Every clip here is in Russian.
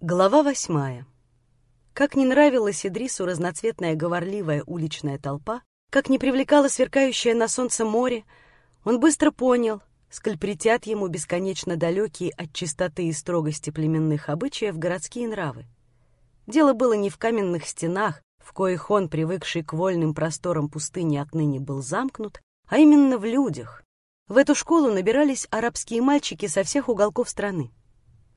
Глава восьмая. Как не нравилась Идрису разноцветная говорливая уличная толпа, как не привлекала сверкающее на солнце море, он быстро понял, сколь притят ему бесконечно далекие от чистоты и строгости племенных обычаев городские нравы. Дело было не в каменных стенах, в коих он, привыкший к вольным просторам пустыни, отныне был замкнут, а именно в людях. В эту школу набирались арабские мальчики со всех уголков страны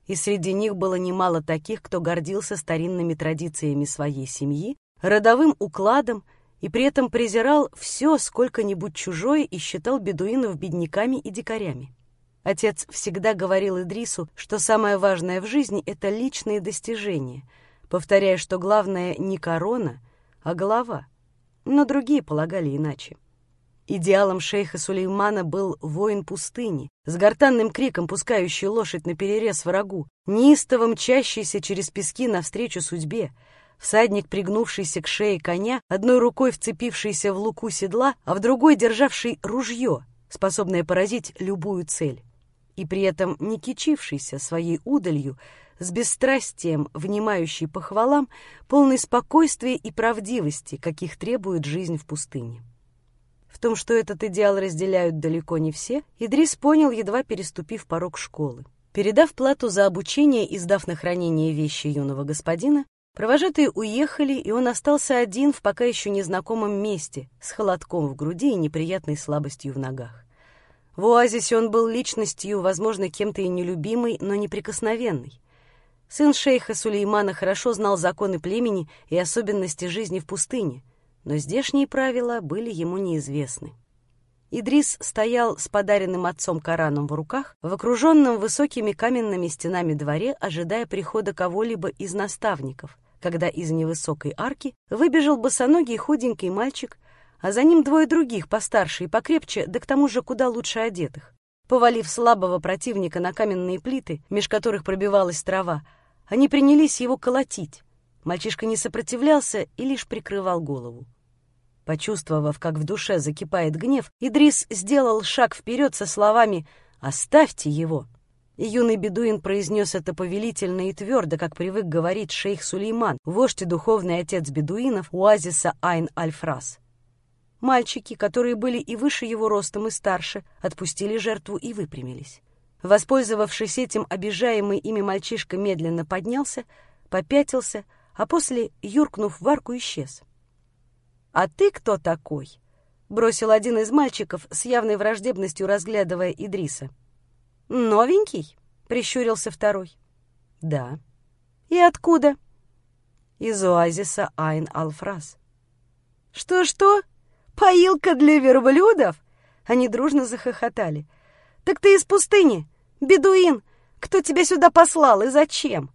и среди них было немало таких, кто гордился старинными традициями своей семьи, родовым укладом и при этом презирал все сколько-нибудь чужое и считал бедуинов бедняками и дикарями. Отец всегда говорил Идрису, что самое важное в жизни — это личные достижения, повторяя, что главное не корона, а голова. Но другие полагали иначе. Идеалом шейха Сулеймана был воин пустыни, с гортанным криком пускающий лошадь на перерез врагу, неистово мчащийся через пески навстречу судьбе, всадник, пригнувшийся к шее коня, одной рукой вцепившийся в луку седла, а в другой державший ружье, способное поразить любую цель, и при этом не кичившийся своей удалью, с бесстрастием, внимающий похвалам, полный спокойствия и правдивости, каких требует жизнь в пустыне. В том, что этот идеал разделяют далеко не все, Идрис понял, едва переступив порог школы. Передав плату за обучение и сдав на хранение вещи юного господина, провожатые уехали, и он остался один в пока еще незнакомом месте, с холодком в груди и неприятной слабостью в ногах. В оазисе он был личностью, возможно, кем-то и нелюбимой, но неприкосновенной. Сын шейха Сулеймана хорошо знал законы племени и особенности жизни в пустыне — но здешние правила были ему неизвестны. Идрис стоял с подаренным отцом Кораном в руках, в окруженном высокими каменными стенами дворе, ожидая прихода кого-либо из наставников, когда из невысокой арки выбежал босоногий худенький мальчик, а за ним двое других, постарше и покрепче, да к тому же куда лучше одетых. Повалив слабого противника на каменные плиты, меж которых пробивалась трава, они принялись его колотить. Мальчишка не сопротивлялся и лишь прикрывал голову. Почувствовав, как в душе закипает гнев, Идрис сделал шаг вперед со словами «Оставьте его!». И юный бедуин произнес это повелительно и твердо, как привык говорить шейх Сулейман, вождь и духовный отец бедуинов оазиса Айн-Аль-Фрас. Мальчики, которые были и выше его ростом, и старше, отпустили жертву и выпрямились. Воспользовавшись этим, обижаемый ими мальчишка медленно поднялся, попятился, а после, юркнув в арку, исчез. «А ты кто такой?» — бросил один из мальчиков с явной враждебностью, разглядывая Идриса. «Новенький?» — прищурился второй. «Да». «И откуда?» «Из оазиса Айн-Алфраз». «Что-что? Поилка для верблюдов?» Они дружно захохотали. «Так ты из пустыни, бедуин! Кто тебя сюда послал и зачем?»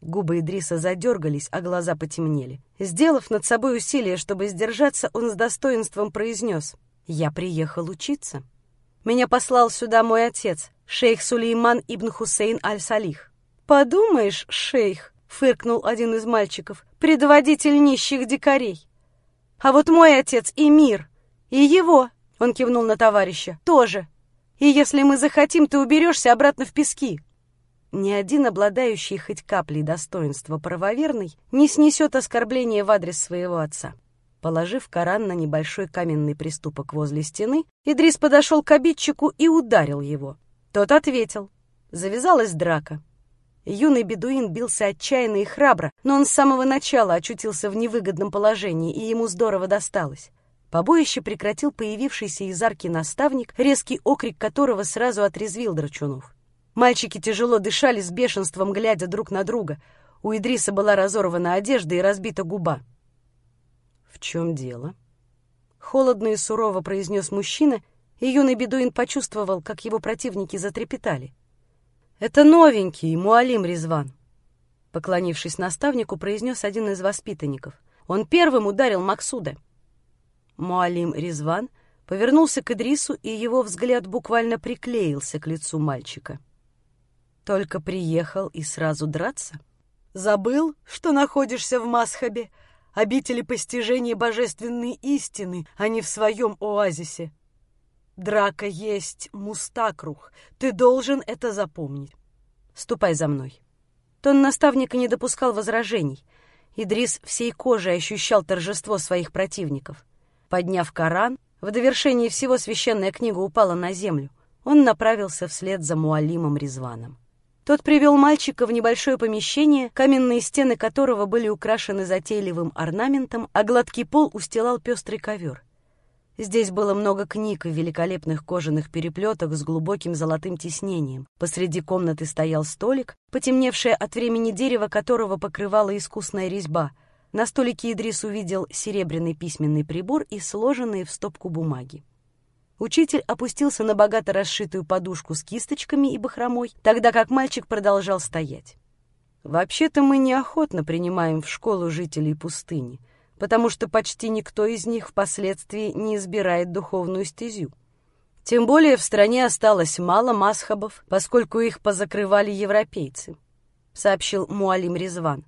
Губы Идриса задергались, а глаза потемнели. Сделав над собой усилие, чтобы сдержаться, он с достоинством произнес. «Я приехал учиться. Меня послал сюда мой отец, шейх Сулейман ибн Хусейн аль-Салих». «Подумаешь, шейх», — фыркнул один из мальчиков, «предводитель нищих дикарей. А вот мой отец Эмир, и его, — он кивнул на товарища, — тоже. И если мы захотим, ты уберешься обратно в пески». Ни один обладающий хоть каплей достоинства правоверный не снесет оскорбления в адрес своего отца. Положив Коран на небольшой каменный приступок возле стены, Идрис подошел к обидчику и ударил его. Тот ответил. Завязалась драка. Юный бедуин бился отчаянно и храбро, но он с самого начала очутился в невыгодном положении, и ему здорово досталось. Побоище прекратил появившийся из арки наставник, резкий окрик которого сразу отрезвил Драчунов. Мальчики тяжело дышали с бешенством, глядя друг на друга. У Идриса была разорвана одежда и разбита губа. «В чем дело?» Холодно и сурово произнес мужчина, и юный бедуин почувствовал, как его противники затрепетали. «Это новенький, Муалим Резван», — поклонившись наставнику, произнес один из воспитанников. Он первым ударил Максуда. Муалим Резван повернулся к Идрису, и его взгляд буквально приклеился к лицу мальчика. Только приехал и сразу драться? Забыл, что находишься в Масхабе, обители постижения божественной истины, а не в своем оазисе? Драка есть мустакрух, ты должен это запомнить. Ступай за мной. Тон наставника не допускал возражений. Идрис всей кожей ощущал торжество своих противников. Подняв Коран, в довершении всего священная книга упала на землю. Он направился вслед за Муалимом Резваном. Тот привел мальчика в небольшое помещение, каменные стены которого были украшены затейливым орнаментом, а гладкий пол устилал пестрый ковер. Здесь было много книг в великолепных кожаных переплетах с глубоким золотым тиснением. Посреди комнаты стоял столик, потемневшее от времени дерево которого покрывала искусная резьба. На столике Идрис увидел серебряный письменный прибор и сложенные в стопку бумаги. Учитель опустился на богато расшитую подушку с кисточками и бахромой, тогда как мальчик продолжал стоять. «Вообще-то мы неохотно принимаем в школу жителей пустыни», потому что почти никто из них впоследствии не избирает духовную стезю. Тем более в стране осталось мало масхабов, поскольку их позакрывали европейцы, — сообщил Муалим Резван.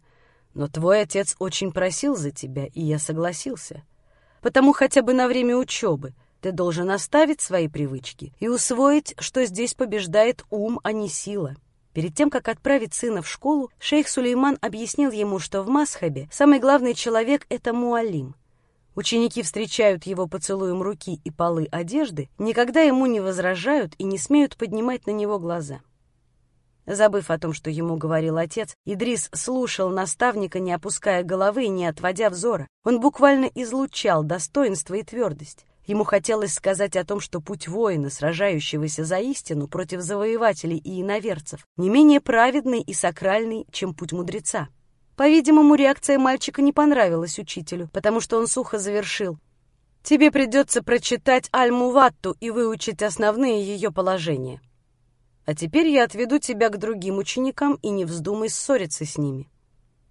Но твой отец очень просил за тебя, и я согласился. Потому хотя бы на время учебы ты должен оставить свои привычки и усвоить, что здесь побеждает ум, а не сила. Перед тем, как отправить сына в школу, шейх Сулейман объяснил ему, что в Масхабе самый главный человек — это муалим. Ученики встречают его поцелуем руки и полы одежды, никогда ему не возражают и не смеют поднимать на него глаза. Забыв о том, что ему говорил отец, Идрис слушал наставника, не опуская головы и не отводя взора. Он буквально излучал достоинство и твердость. Ему хотелось сказать о том, что путь воина, сражающегося за истину против завоевателей и иноверцев, не менее праведный и сакральный, чем путь мудреца. По-видимому, реакция мальчика не понравилась учителю, потому что он сухо завершил. «Тебе придется прочитать Аль-Муватту и выучить основные ее положения. А теперь я отведу тебя к другим ученикам и не вздумай ссориться с ними».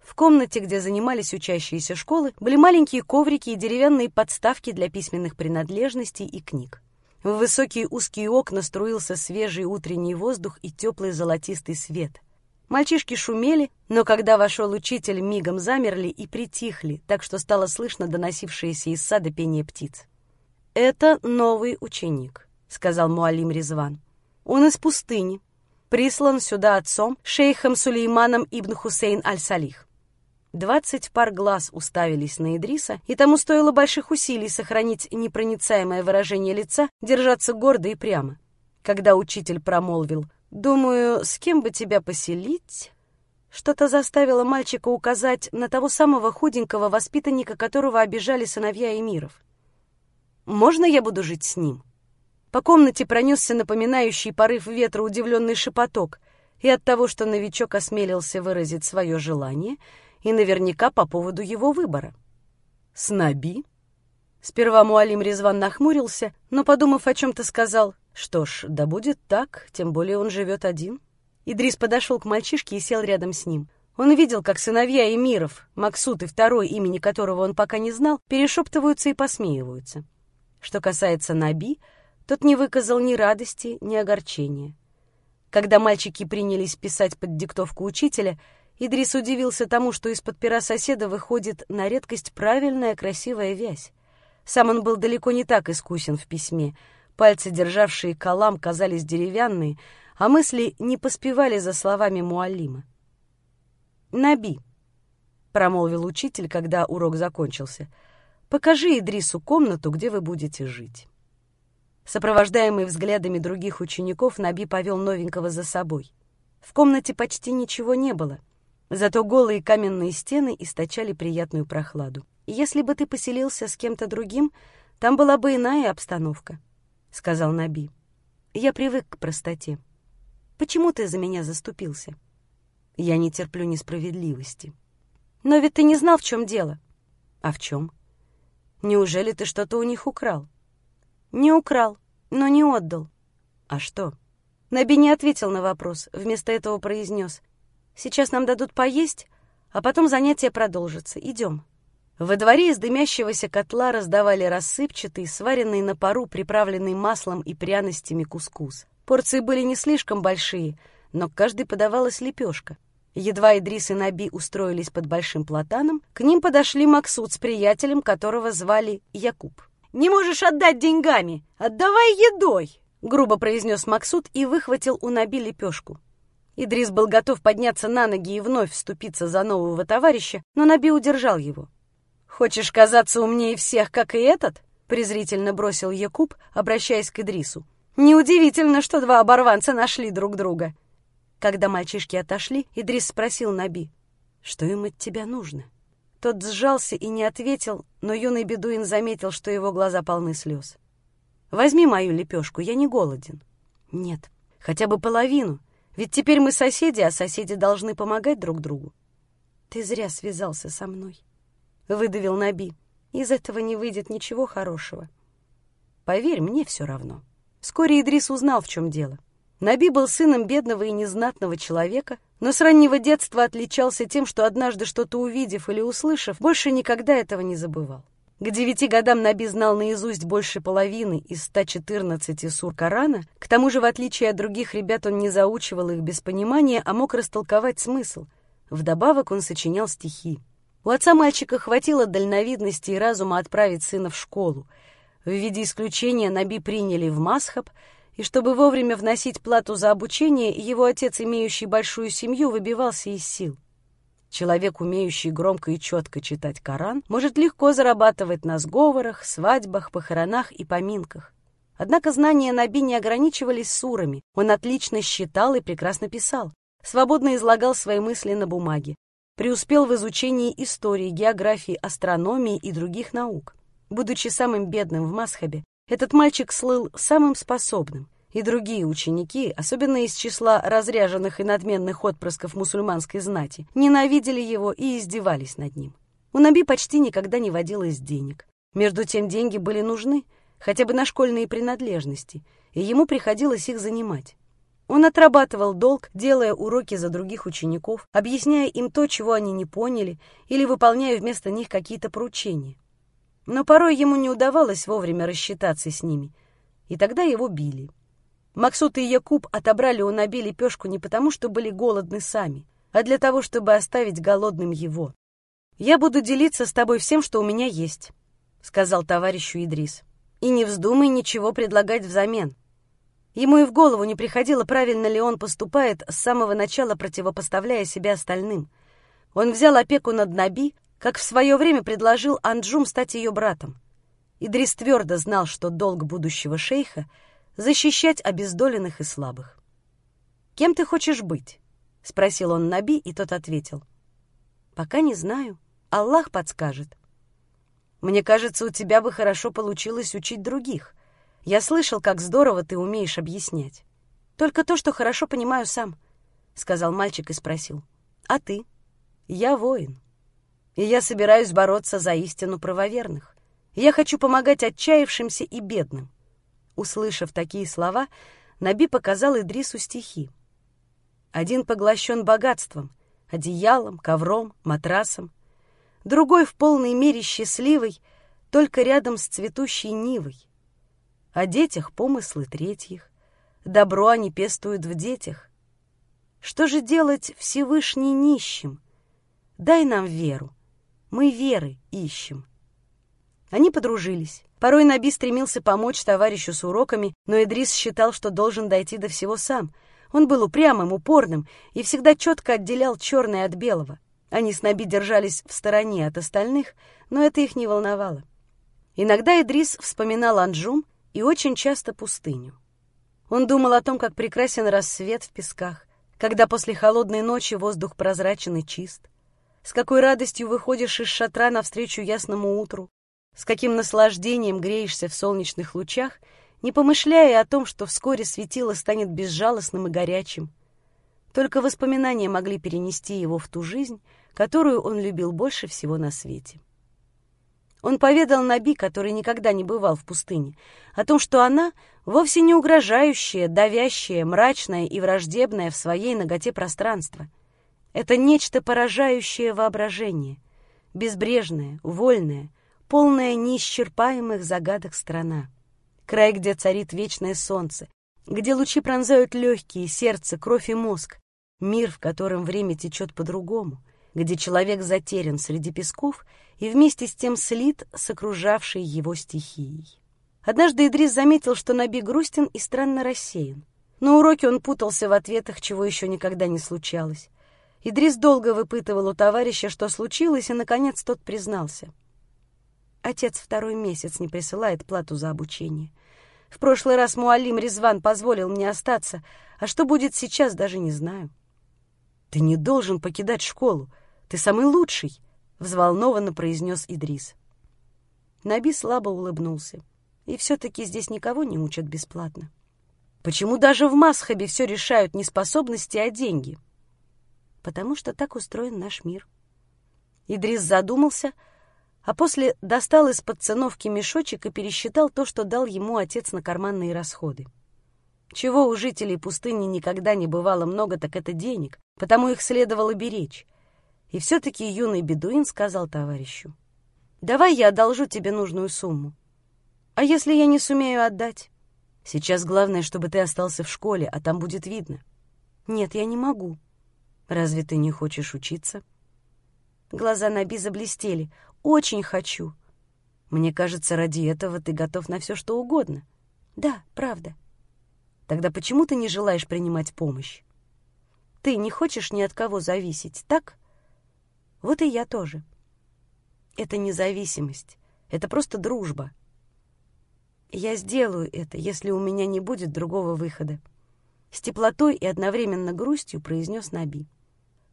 В комнате, где занимались учащиеся школы, были маленькие коврики и деревянные подставки для письменных принадлежностей и книг. В высокие узкие окна струился свежий утренний воздух и теплый золотистый свет. Мальчишки шумели, но когда вошел учитель, мигом замерли и притихли, так что стало слышно доносившееся из сада пение птиц. «Это новый ученик», — сказал Муалим Резван. «Он из пустыни, прислан сюда отцом, шейхом Сулейманом ибн Хусейн аль-Салих. Двадцать пар глаз уставились на Идриса, и тому стоило больших усилий сохранить непроницаемое выражение лица, держаться гордо и прямо. Когда учитель промолвил «Думаю, с кем бы тебя поселить?» Что-то заставило мальчика указать на того самого худенького воспитанника, которого обижали сыновья эмиров. «Можно я буду жить с ним?» По комнате пронесся напоминающий порыв ветра удивленный шепоток, и от того, что новичок осмелился выразить свое желание — и наверняка по поводу его выбора. «Снаби?» Сперва Муалим Резван нахмурился, но, подумав о чем-то, сказал, «Что ж, да будет так, тем более он живет один». Идрис подошел к мальчишке и сел рядом с ним. Он видел, как сыновья эмиров, Максут и второй, имени которого он пока не знал, перешептываются и посмеиваются. Что касается Наби, тот не выказал ни радости, ни огорчения. Когда мальчики принялись писать под диктовку учителя, Идрис удивился тому, что из-под пера соседа выходит на редкость правильная красивая вязь. Сам он был далеко не так искусен в письме. Пальцы, державшие калам, казались деревянные, а мысли не поспевали за словами Муалима. «Наби», — промолвил учитель, когда урок закончился, — «покажи Идрису комнату, где вы будете жить». Сопровождаемый взглядами других учеников, Наби повел новенького за собой. В комнате почти ничего не было — Зато голые каменные стены источали приятную прохладу. «Если бы ты поселился с кем-то другим, там была бы иная обстановка», — сказал Наби. «Я привык к простоте. Почему ты за меня заступился?» «Я не терплю несправедливости». «Но ведь ты не знал, в чем дело». «А в чем?» «Неужели ты что-то у них украл?» «Не украл, но не отдал». «А что?» Наби не ответил на вопрос, вместо этого произнес. Сейчас нам дадут поесть, а потом занятие продолжится. Идем». Во дворе из дымящегося котла раздавали рассыпчатый, сваренный на пару, приправленный маслом и пряностями кускус. Порции были не слишком большие, но к каждой подавалась лепешка. Едва Идрис и Наби устроились под большим платаном, к ним подошли Максут с приятелем, которого звали Якуб. «Не можешь отдать деньгами! Отдавай едой!» — грубо произнес Максут и выхватил у Наби лепешку. Идрис был готов подняться на ноги и вновь вступиться за нового товарища, но Наби удержал его. «Хочешь казаться умнее всех, как и этот?» презрительно бросил Якуб, обращаясь к Идрису. «Неудивительно, что два оборванца нашли друг друга». Когда мальчишки отошли, Идрис спросил Наби, «Что им от тебя нужно?» Тот сжался и не ответил, но юный бедуин заметил, что его глаза полны слез. «Возьми мою лепешку, я не голоден». «Нет, хотя бы половину, ведь теперь мы соседи, а соседи должны помогать друг другу». «Ты зря связался со мной», — выдавил Наби. «Из этого не выйдет ничего хорошего». «Поверь, мне все равно». Вскоре Идрис узнал, в чем дело. Наби был сыном бедного и незнатного человека, но с раннего детства отличался тем, что однажды что-то увидев или услышав, больше никогда этого не забывал. К девяти годам Наби знал наизусть больше половины из 114 сур Корана. К тому же, в отличие от других ребят, он не заучивал их без понимания, а мог растолковать смысл. Вдобавок он сочинял стихи. У отца мальчика хватило дальновидности и разума отправить сына в школу. В виде исключения Наби приняли в Масхаб, и чтобы вовремя вносить плату за обучение, его отец, имеющий большую семью, выбивался из сил. Человек, умеющий громко и четко читать Коран, может легко зарабатывать на сговорах, свадьбах, похоронах и поминках. Однако знания Наби не ограничивались сурами. Он отлично считал и прекрасно писал. Свободно излагал свои мысли на бумаге. Преуспел в изучении истории, географии, астрономии и других наук. Будучи самым бедным в Масхабе, этот мальчик слыл самым способным и другие ученики, особенно из числа разряженных и надменных отпрысков мусульманской знати, ненавидели его и издевались над ним. У Наби почти никогда не водилось денег. Между тем деньги были нужны, хотя бы на школьные принадлежности, и ему приходилось их занимать. Он отрабатывал долг, делая уроки за других учеников, объясняя им то, чего они не поняли, или выполняя вместо них какие-то поручения. Но порой ему не удавалось вовремя рассчитаться с ними, и тогда его били. Максут и Якуб отобрали у Наби лепешку не потому, что были голодны сами, а для того, чтобы оставить голодным его. «Я буду делиться с тобой всем, что у меня есть», — сказал товарищу Идрис. «И не вздумай ничего предлагать взамен». Ему и в голову не приходило, правильно ли он поступает, с самого начала противопоставляя себя остальным. Он взял опеку над Наби, как в свое время предложил Анджум стать ее братом. Идрис твердо знал, что долг будущего шейха — защищать обездоленных и слабых. «Кем ты хочешь быть?» — спросил он Наби, и тот ответил. «Пока не знаю. Аллах подскажет». «Мне кажется, у тебя бы хорошо получилось учить других. Я слышал, как здорово ты умеешь объяснять. Только то, что хорошо понимаю сам», — сказал мальчик и спросил. «А ты?» «Я воин. И я собираюсь бороться за истину правоверных. Я хочу помогать отчаявшимся и бедным. Услышав такие слова, Наби показал Идрису стихи. Один поглощен богатством, одеялом, ковром, матрасом. Другой в полной мере счастливый, только рядом с цветущей нивой. О детях помыслы третьих, добро они пестуют в детях. Что же делать Всевышний нищим? Дай нам веру, мы веры ищем. Они подружились. Порой Наби стремился помочь товарищу с уроками, но Идрис считал, что должен дойти до всего сам. Он был упрямым, упорным и всегда четко отделял черное от белого. Они с Наби держались в стороне от остальных, но это их не волновало. Иногда Идрис вспоминал Анджум и очень часто пустыню. Он думал о том, как прекрасен рассвет в песках, когда после холодной ночи воздух прозрачен и чист, с какой радостью выходишь из шатра навстречу ясному утру, с каким наслаждением греешься в солнечных лучах, не помышляя о том, что вскоре светило станет безжалостным и горячим. Только воспоминания могли перенести его в ту жизнь, которую он любил больше всего на свете. Он поведал Наби, который никогда не бывал в пустыне, о том, что она вовсе не угрожающая, давящая, мрачная и враждебная в своей ноготе пространства. Это нечто поражающее воображение, безбрежное, вольное — полная неисчерпаемых загадок страна. Край, где царит вечное солнце, где лучи пронзают легкие, сердце, кровь и мозг. Мир, в котором время течет по-другому, где человек затерян среди песков и вместе с тем слит с окружавшей его стихией. Однажды Идрис заметил, что Наби грустен и странно рассеян. На уроке он путался в ответах, чего еще никогда не случалось. Идрис долго выпытывал у товарища, что случилось, и, наконец, тот признался. Отец второй месяц не присылает плату за обучение. В прошлый раз Муалим Резван позволил мне остаться, а что будет сейчас, даже не знаю. «Ты не должен покидать школу. Ты самый лучший», — взволнованно произнес Идрис. Наби слабо улыбнулся. И все-таки здесь никого не учат бесплатно. Почему даже в Масхабе все решают не способности, а деньги? Потому что так устроен наш мир. Идрис задумался, а после достал из-под циновки мешочек и пересчитал то, что дал ему отец на карманные расходы. Чего у жителей пустыни никогда не бывало много, так это денег, потому их следовало беречь. И все-таки юный бедуин сказал товарищу, «Давай я одолжу тебе нужную сумму. А если я не сумею отдать? Сейчас главное, чтобы ты остался в школе, а там будет видно». «Нет, я не могу». «Разве ты не хочешь учиться?» Глаза Наби заблестели. «Очень хочу». «Мне кажется, ради этого ты готов на все, что угодно». «Да, правда». «Тогда почему ты не желаешь принимать помощь?» Ты не хочешь ни от кого зависеть, так? Вот и я тоже. Это независимость. Это просто дружба. Я сделаю это, если у меня не будет другого выхода. С теплотой и одновременно грустью произнес Наби.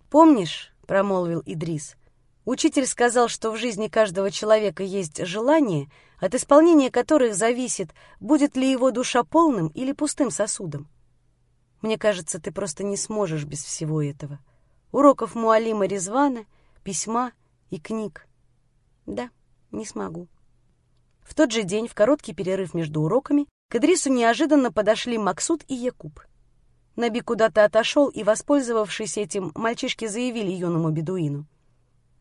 «Помнишь, — промолвил Идрис, — учитель сказал, что в жизни каждого человека есть желание, от исполнения которых зависит, будет ли его душа полным или пустым сосудом. Мне кажется, ты просто не сможешь без всего этого. Уроков Муалима Резвана, письма и книг. Да, не смогу. В тот же день, в короткий перерыв между уроками, к Идрису неожиданно подошли Максут и Якуб. Наби куда-то отошел, и, воспользовавшись этим, мальчишки заявили юному бедуину.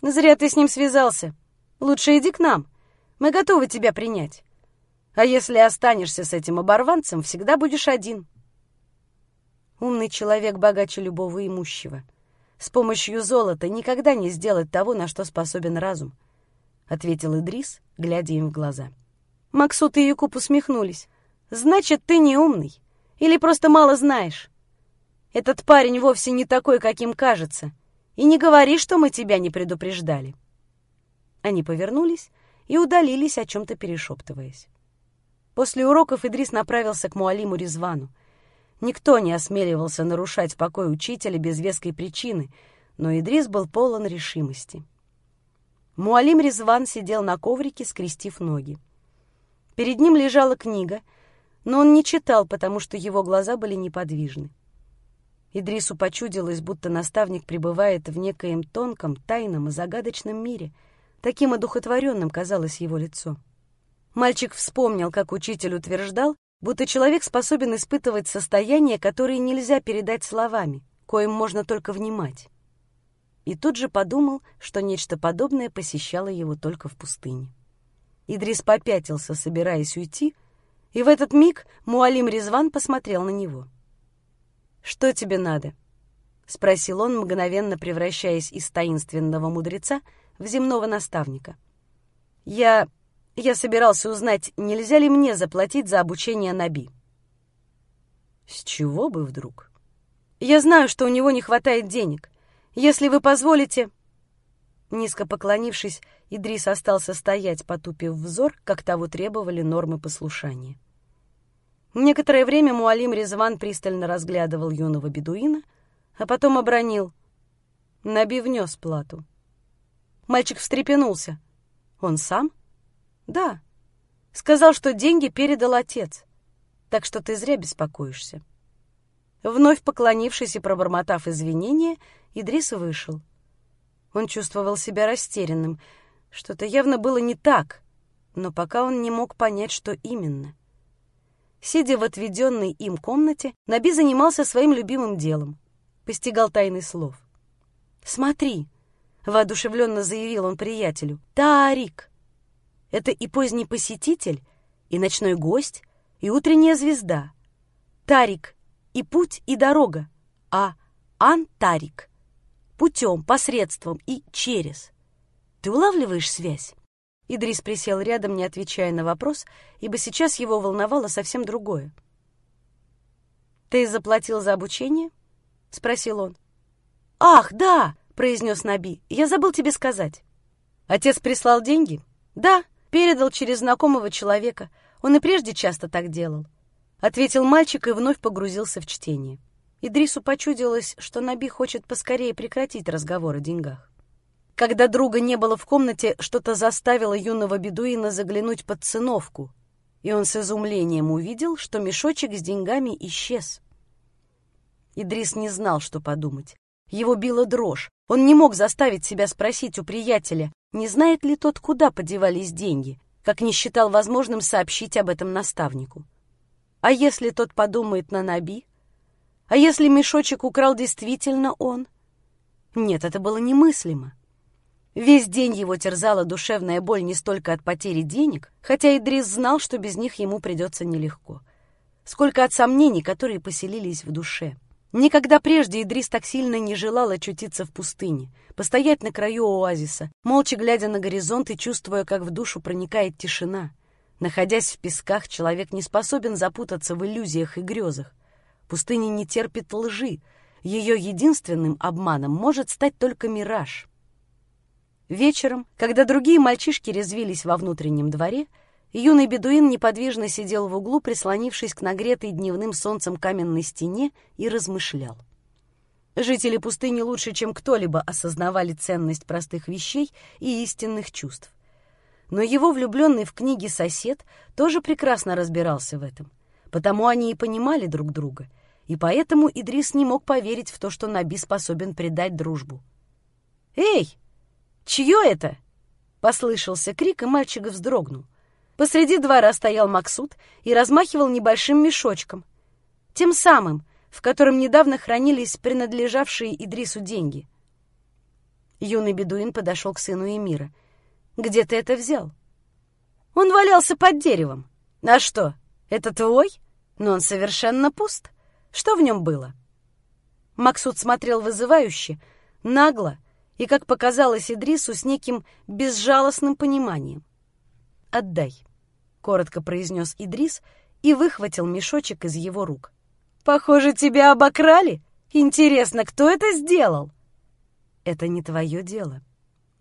«Зря ты с ним связался. Лучше иди к нам. Мы готовы тебя принять. А если останешься с этим оборванцем, всегда будешь один». Умный человек богаче любого имущего. С помощью золота никогда не сделать того, на что способен разум, — ответил Идрис, глядя им в глаза. Максут и Якуб усмехнулись. «Значит, ты не умный. Или просто мало знаешь. Этот парень вовсе не такой, каким кажется. И не говори, что мы тебя не предупреждали». Они повернулись и удалились, о чем-то перешептываясь. После уроков Идрис направился к Муалиму Резвану — Никто не осмеливался нарушать покой учителя без веской причины, но Идрис был полон решимости. Муалим Резван сидел на коврике, скрестив ноги. Перед ним лежала книга, но он не читал, потому что его глаза были неподвижны. Идрису почудилось, будто наставник пребывает в некоем тонком, тайном и загадочном мире. Таким одухотворенным казалось его лицо. Мальчик вспомнил, как учитель утверждал, будто человек способен испытывать состояние, которое нельзя передать словами, коим можно только внимать. И тут же подумал, что нечто подобное посещало его только в пустыне. Идрис попятился, собираясь уйти, и в этот миг Муалим Резван посмотрел на него. «Что тебе надо?» — спросил он, мгновенно превращаясь из таинственного мудреца в земного наставника. «Я я собирался узнать, нельзя ли мне заплатить за обучение Наби. С чего бы вдруг? Я знаю, что у него не хватает денег. Если вы позволите... Низко поклонившись, Идрис остался стоять, потупив взор, как того требовали нормы послушания. Некоторое время Муалим Резван пристально разглядывал юного бедуина, а потом обронил. Наби внес плату. Мальчик встрепенулся. Он сам? Да. Сказал, что деньги передал отец. Так что ты зря беспокоишься. Вновь поклонившись и пробормотав извинения, Идрис вышел. Он чувствовал себя растерянным. Что-то явно было не так, но пока он не мог понять, что именно. Сидя в отведенной им комнате, Наби занимался своим любимым делом. Постигал тайны слов. «Смотри!» — воодушевленно заявил он приятелю. «Тарик!» Это и поздний посетитель, и ночной гость, и утренняя звезда. Тарик и путь, и дорога, а Антарик — путем, посредством и через. Ты улавливаешь связь? Идрис присел рядом, не отвечая на вопрос, ибо сейчас его волновало совсем другое. «Ты заплатил за обучение?» — спросил он. «Ах, да!» — произнес Наби. «Я забыл тебе сказать». «Отец прислал деньги?» «Да, передал через знакомого человека. Он и прежде часто так делал», — ответил мальчик и вновь погрузился в чтение. Идрису почудилось, что Наби хочет поскорее прекратить разговор о деньгах. Когда друга не было в комнате, что-то заставило юного бедуина заглянуть под циновку, и он с изумлением увидел, что мешочек с деньгами исчез. Идрис не знал, что подумать. Его била дрожь. Он не мог заставить себя спросить у приятеля, не знает ли тот, куда подевались деньги, как не считал возможным сообщить об этом наставнику. А если тот подумает на Наби? А если мешочек украл действительно он? Нет, это было немыслимо. Весь день его терзала душевная боль не столько от потери денег, хотя Идрис знал, что без них ему придется нелегко, сколько от сомнений, которые поселились в душе. Никогда прежде Идрис так сильно не желал очутиться в пустыне, постоять на краю оазиса, молча глядя на горизонт и чувствуя, как в душу проникает тишина. Находясь в песках, человек не способен запутаться в иллюзиях и грезах. Пустыня не терпит лжи, ее единственным обманом может стать только мираж. Вечером, когда другие мальчишки резвились во внутреннем дворе, юный бедуин неподвижно сидел в углу, прислонившись к нагретой дневным солнцем каменной стене, и размышлял. Жители пустыни лучше, чем кто-либо, осознавали ценность простых вещей и истинных чувств. Но его влюбленный в книги сосед тоже прекрасно разбирался в этом. Потому они и понимали друг друга, и поэтому Идрис не мог поверить в то, что Наби способен предать дружбу. «Эй!» «Чье это?» — послышался крик, и мальчик вздрогнул. Посреди двора стоял Максут и размахивал небольшим мешочком, тем самым, в котором недавно хранились принадлежавшие Идрису деньги. Юный бедуин подошел к сыну Эмира. «Где ты это взял?» «Он валялся под деревом». «А что, это твой? Но он совершенно пуст. Что в нем было?» Максут смотрел вызывающе, нагло, и, как показалось Идрису, с неким безжалостным пониманием. «Отдай», — коротко произнес Идрис и выхватил мешочек из его рук. «Похоже, тебя обокрали? Интересно, кто это сделал?» «Это не твое дело».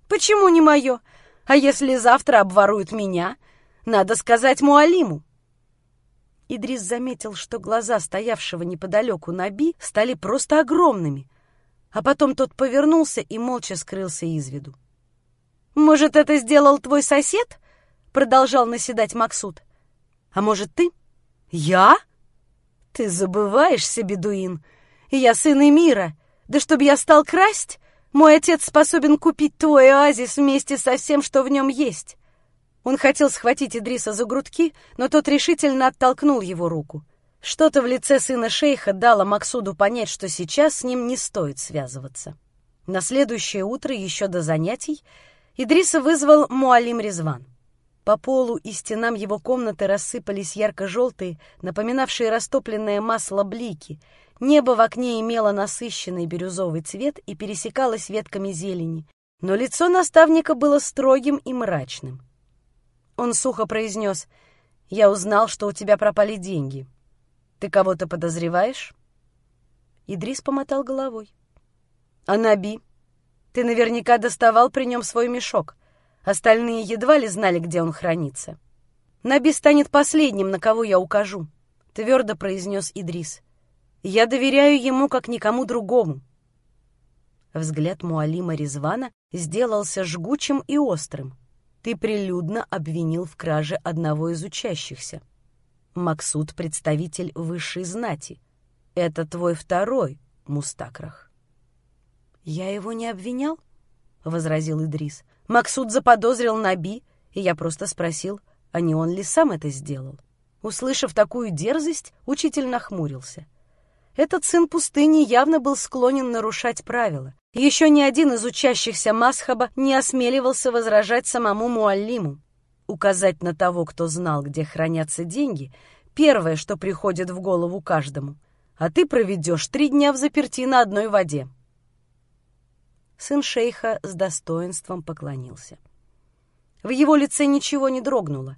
«Почему не мое? А если завтра обворуют меня? Надо сказать Муалиму». Идрис заметил, что глаза стоявшего неподалеку Наби стали просто огромными — а потом тот повернулся и молча скрылся из виду. «Может, это сделал твой сосед?» — продолжал наседать Максут. «А может, ты?» «Я?» «Ты забываешься, бедуин. Я сын Эмира. Да чтоб я стал красть, мой отец способен купить твой оазис вместе со всем, что в нем есть». Он хотел схватить Идриса за грудки, но тот решительно оттолкнул его руку. Что-то в лице сына шейха дало Максуду понять, что сейчас с ним не стоит связываться. На следующее утро, еще до занятий, Идриса вызвал Муалим Резван. По полу и стенам его комнаты рассыпались ярко-желтые, напоминавшие растопленное масло блики. Небо в окне имело насыщенный бирюзовый цвет и пересекалось ветками зелени. Но лицо наставника было строгим и мрачным. Он сухо произнес, «Я узнал, что у тебя пропали деньги. Ты кого-то подозреваешь? Идрис помотал головой. А Наби? Ты наверняка доставал при нем свой мешок. Остальные едва ли знали, где он хранится. Наби станет последним, на кого я укажу, твердо произнес Идрис. Я доверяю ему, как никому другому. Взгляд Муалима Резвана сделался жгучим и острым. Ты прилюдно обвинил в краже одного из учащихся. Максут — представитель высшей знати. Это твой второй Мустакрах. «Я его не обвинял?» — возразил Идрис. «Максут заподозрил Наби, и я просто спросил, а не он ли сам это сделал?» Услышав такую дерзость, учитель нахмурился. Этот сын пустыни явно был склонен нарушать правила. Еще ни один из учащихся Масхаба не осмеливался возражать самому Муаллиму. Указать на того, кто знал, где хранятся деньги, первое, что приходит в голову каждому. А ты проведешь три дня в заперти на одной воде. Сын шейха с достоинством поклонился. В его лице ничего не дрогнуло.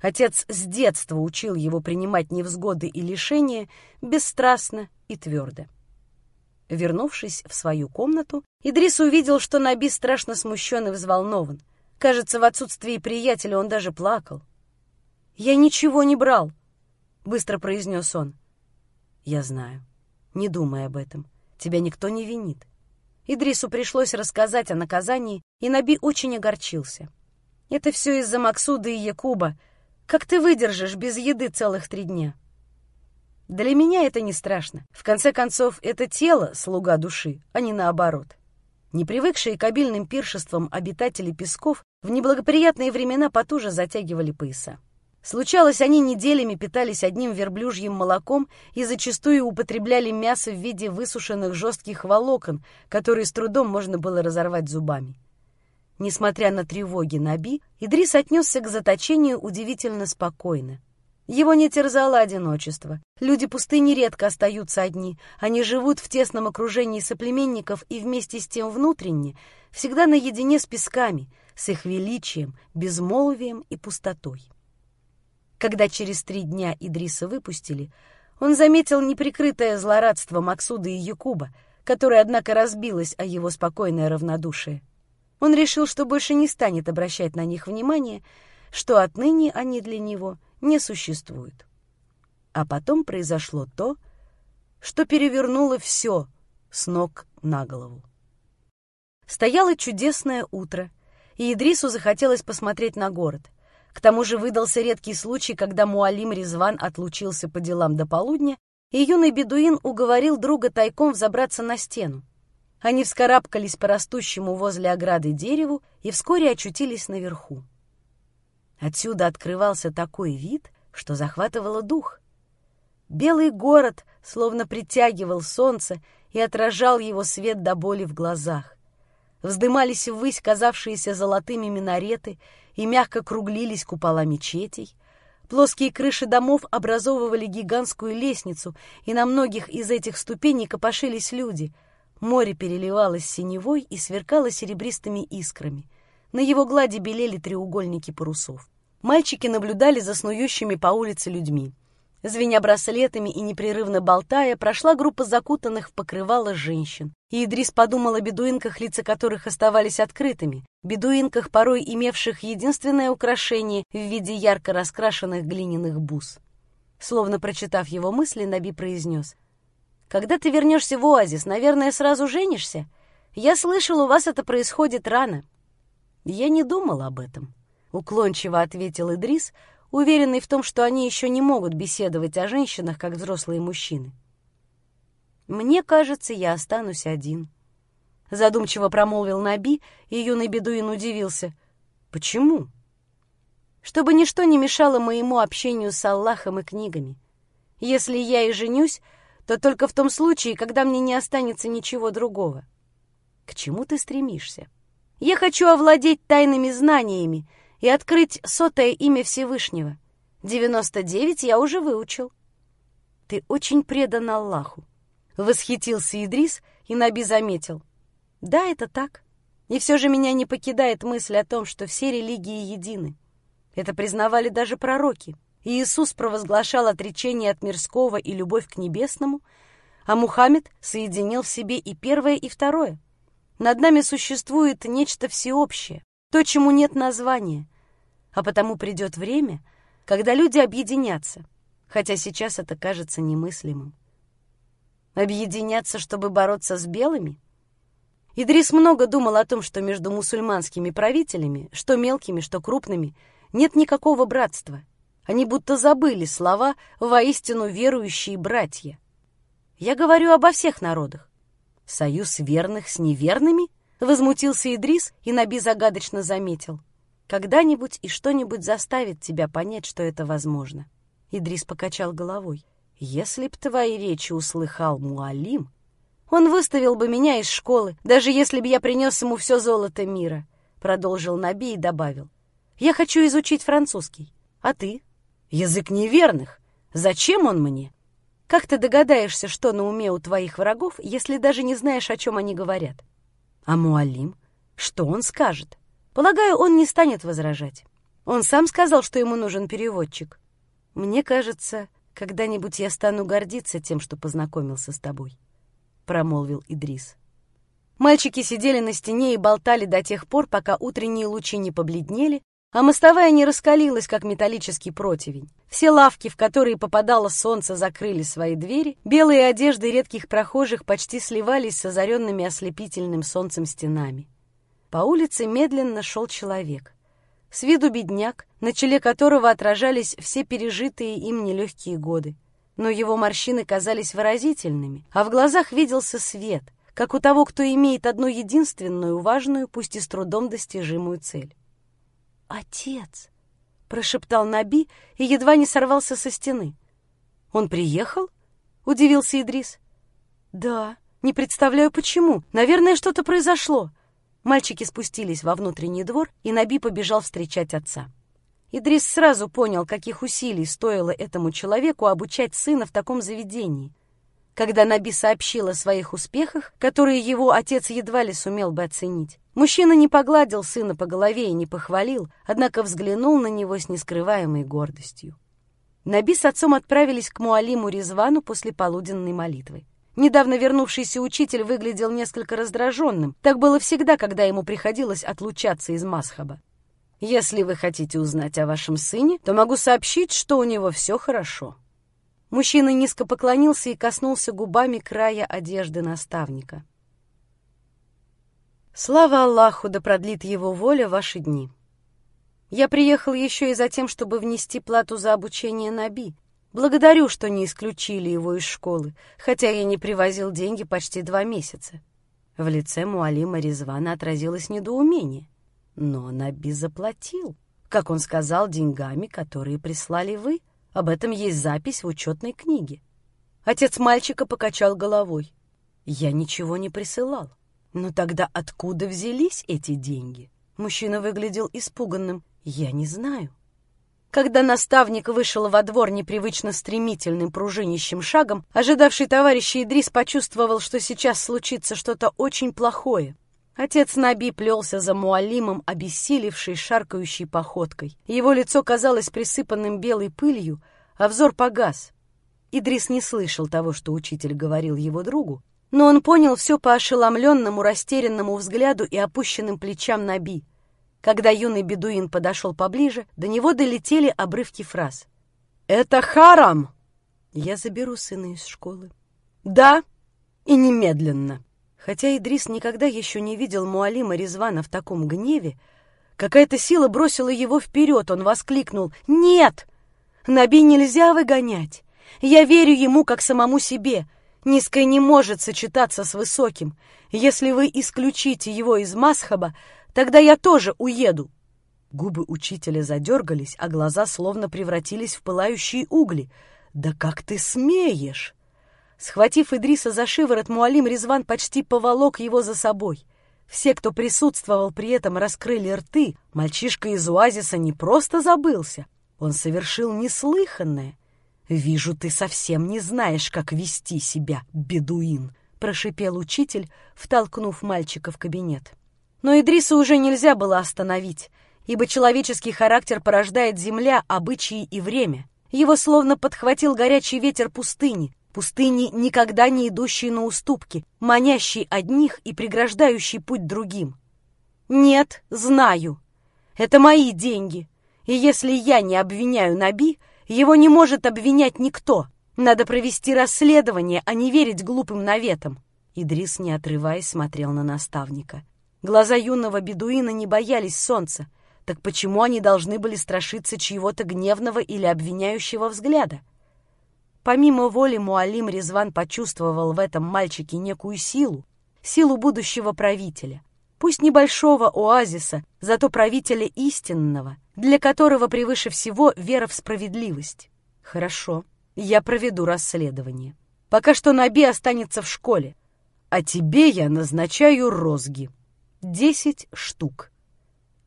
Отец с детства учил его принимать невзгоды и лишения бесстрастно и твердо. Вернувшись в свою комнату, Идрис увидел, что Наби страшно смущен и взволнован. Кажется, в отсутствии приятеля он даже плакал. «Я ничего не брал», — быстро произнес он. «Я знаю. Не думай об этом. Тебя никто не винит». Идрису пришлось рассказать о наказании, и Наби очень огорчился. «Это все из-за Максуда и Якуба. Как ты выдержишь без еды целых три дня?» Для меня это не страшно. В конце концов, это тело — слуга души, а не наоборот. Не привыкшие к обильным пиршествам обитатели песков в неблагоприятные времена потуже затягивали пояса. Случалось, они неделями питались одним верблюжьим молоком и зачастую употребляли мясо в виде высушенных жестких волокон, которые с трудом можно было разорвать зубами. Несмотря на тревоги Наби, Идрис отнесся к заточению удивительно спокойно. Его не терзало одиночество. Люди пустыни редко остаются одни. Они живут в тесном окружении соплеменников и вместе с тем внутренне, всегда наедине с песками, с их величием, безмолвием и пустотой. Когда через три дня Идриса выпустили, он заметил неприкрытое злорадство Максуда и Якуба, которое, однако, разбилось о его спокойное равнодушие. Он решил, что больше не станет обращать на них внимания, что отныне они для него не существуют. А потом произошло то, что перевернуло все с ног на голову. Стояло чудесное утро, и Идрису захотелось посмотреть на город. К тому же выдался редкий случай, когда Муалим Резван отлучился по делам до полудня, и юный бедуин уговорил друга тайком взобраться на стену. Они вскарабкались по растущему возле ограды дереву и вскоре очутились наверху. Отсюда открывался такой вид, что захватывало дух. Белый город словно притягивал солнце и отражал его свет до боли в глазах. Вздымались ввысь казавшиеся золотыми минареты и мягко круглились купола мечетей. Плоские крыши домов образовывали гигантскую лестницу, и на многих из этих ступеней копошились люди. Море переливалось синевой и сверкало серебристыми искрами. На его глади белели треугольники парусов. Мальчики наблюдали за снующими по улице людьми. Звеня браслетами и непрерывно болтая, прошла группа закутанных в покрывало женщин. И Идрис подумал о бедуинках, лица которых оставались открытыми, бедуинках, порой имевших единственное украшение в виде ярко раскрашенных глиняных бус. Словно прочитав его мысли, Наби произнес. «Когда ты вернешься в оазис, наверное, сразу женишься? Я слышал, у вас это происходит рано». Я не думал об этом уклончиво ответил Идрис, уверенный в том, что они еще не могут беседовать о женщинах, как взрослые мужчины. «Мне кажется, я останусь один», — задумчиво промолвил Наби, и юный бедуин удивился. «Почему?» «Чтобы ничто не мешало моему общению с Аллахом и книгами. Если я и женюсь, то только в том случае, когда мне не останется ничего другого. К чему ты стремишься? Я хочу овладеть тайными знаниями, и открыть сотое имя Всевышнего. Девяносто девять я уже выучил. Ты очень предан Аллаху. Восхитился Идрис, и Наби заметил. Да, это так. И все же меня не покидает мысль о том, что все религии едины. Это признавали даже пророки. Иисус провозглашал отречение от мирского и любовь к небесному, а Мухаммед соединил в себе и первое, и второе. Над нами существует нечто всеобщее, то, чему нет названия, а потому придет время, когда люди объединятся, хотя сейчас это кажется немыслимым. Объединяться, чтобы бороться с белыми? Идрис много думал о том, что между мусульманскими правителями, что мелкими, что крупными, нет никакого братства. Они будто забыли слова «воистину верующие братья». Я говорю обо всех народах. Союз верных с неверными? Возмутился Идрис и Наби загадочно заметил — когда-нибудь и что-нибудь заставит тебя понять, что это возможно. Идрис покачал головой. Если б твои речи услыхал Муалим, он выставил бы меня из школы, даже если бы я принес ему все золото мира, продолжил Наби и добавил. Я хочу изучить французский. А ты? Язык неверных. Зачем он мне? Как ты догадаешься, что на уме у твоих врагов, если даже не знаешь, о чем они говорят? А Муалим? Что он скажет? Полагаю, он не станет возражать. Он сам сказал, что ему нужен переводчик. Мне кажется, когда-нибудь я стану гордиться тем, что познакомился с тобой», — промолвил Идрис. Мальчики сидели на стене и болтали до тех пор, пока утренние лучи не побледнели, а мостовая не раскалилась, как металлический противень. Все лавки, в которые попадало солнце, закрыли свои двери, белые одежды редких прохожих почти сливались с озаренными ослепительным солнцем стенами. По улице медленно шел человек. С виду бедняк, на челе которого отражались все пережитые им нелегкие годы. Но его морщины казались выразительными, а в глазах виделся свет, как у того, кто имеет одну единственную важную, пусть и с трудом достижимую цель. «Отец!» — прошептал Наби и едва не сорвался со стены. «Он приехал?» — удивился Идрис. «Да, не представляю, почему. Наверное, что-то произошло». Мальчики спустились во внутренний двор, и Наби побежал встречать отца. Идрис сразу понял, каких усилий стоило этому человеку обучать сына в таком заведении — когда Наби сообщил о своих успехах, которые его отец едва ли сумел бы оценить. Мужчина не погладил сына по голове и не похвалил, однако взглянул на него с нескрываемой гордостью. Наби с отцом отправились к Муалиму Резвану после полуденной молитвы. Недавно вернувшийся учитель выглядел несколько раздраженным. Так было всегда, когда ему приходилось отлучаться из Масхаба. «Если вы хотите узнать о вашем сыне, то могу сообщить, что у него все хорошо», Мужчина низко поклонился и коснулся губами края одежды наставника. «Слава Аллаху, да продлит его воля ваши дни. Я приехал еще и за тем, чтобы внести плату за обучение Наби. Благодарю, что не исключили его из школы, хотя я не привозил деньги почти два месяца». В лице Муалима Резвана отразилось недоумение. Но Наби заплатил, как он сказал, деньгами, которые прислали вы — об этом есть запись в учетной книге. Отец мальчика покачал головой. Я ничего не присылал. Но тогда откуда взялись эти деньги? Мужчина выглядел испуганным. Я не знаю. Когда наставник вышел во двор непривычно стремительным пружинищим шагом, ожидавший товарища Идрис почувствовал, что сейчас случится что-то очень плохое. Отец Наби плелся за Муалимом, обессилевший, шаркающей походкой. Его лицо казалось присыпанным белой пылью, а взор погас. Идрис не слышал того, что учитель говорил его другу, но он понял все по ошеломленному, растерянному взгляду и опущенным плечам Наби. Когда юный бедуин подошел поближе, до него долетели обрывки фраз. «Это харам!» «Я заберу сына из школы». «Да, и немедленно». Хотя Идрис никогда еще не видел Муалима Резвана в таком гневе, какая-то сила бросила его вперед, он воскликнул «Нет! Наби нельзя выгонять! Я верю ему как самому себе. Низкое не может сочетаться с высоким. Если вы исключите его из Масхаба, тогда я тоже уеду». Губы учителя задергались, а глаза словно превратились в пылающие угли. «Да как ты смеешь!» Схватив Идриса за шиворот, Муалим Резван почти поволок его за собой. Все, кто присутствовал при этом, раскрыли рты. Мальчишка из оазиса не просто забылся. Он совершил неслыханное. «Вижу, ты совсем не знаешь, как вести себя, бедуин», — прошипел учитель, втолкнув мальчика в кабинет. Но Идриса уже нельзя было остановить, ибо человеческий характер порождает земля, обычаи и время. Его словно подхватил горячий ветер пустыни, пустыни, никогда не идущей на уступки, манящей одних и преграждающей путь другим. «Нет, знаю. Это мои деньги. И если я не обвиняю Наби, его не может обвинять никто. Надо провести расследование, а не верить глупым наветам». Идрис, не отрываясь, смотрел на наставника. Глаза юного бедуина не боялись солнца. Так почему они должны были страшиться чьего-то гневного или обвиняющего взгляда? Помимо воли Муалим Резван почувствовал в этом мальчике некую силу, силу будущего правителя. Пусть небольшого оазиса, зато правителя истинного, для которого превыше всего вера в справедливость. Хорошо, я проведу расследование. Пока что Наби останется в школе, а тебе я назначаю розги. Десять штук.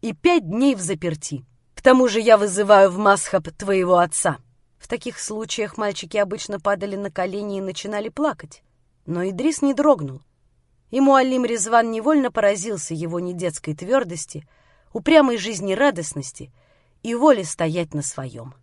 И пять дней в заперти. К тому же я вызываю в Масхаб твоего отца. В таких случаях мальчики обычно падали на колени и начинали плакать. Но Идрис не дрогнул. И Муалим Резван невольно поразился его недетской твердости, упрямой жизнерадостности и воли стоять на своем.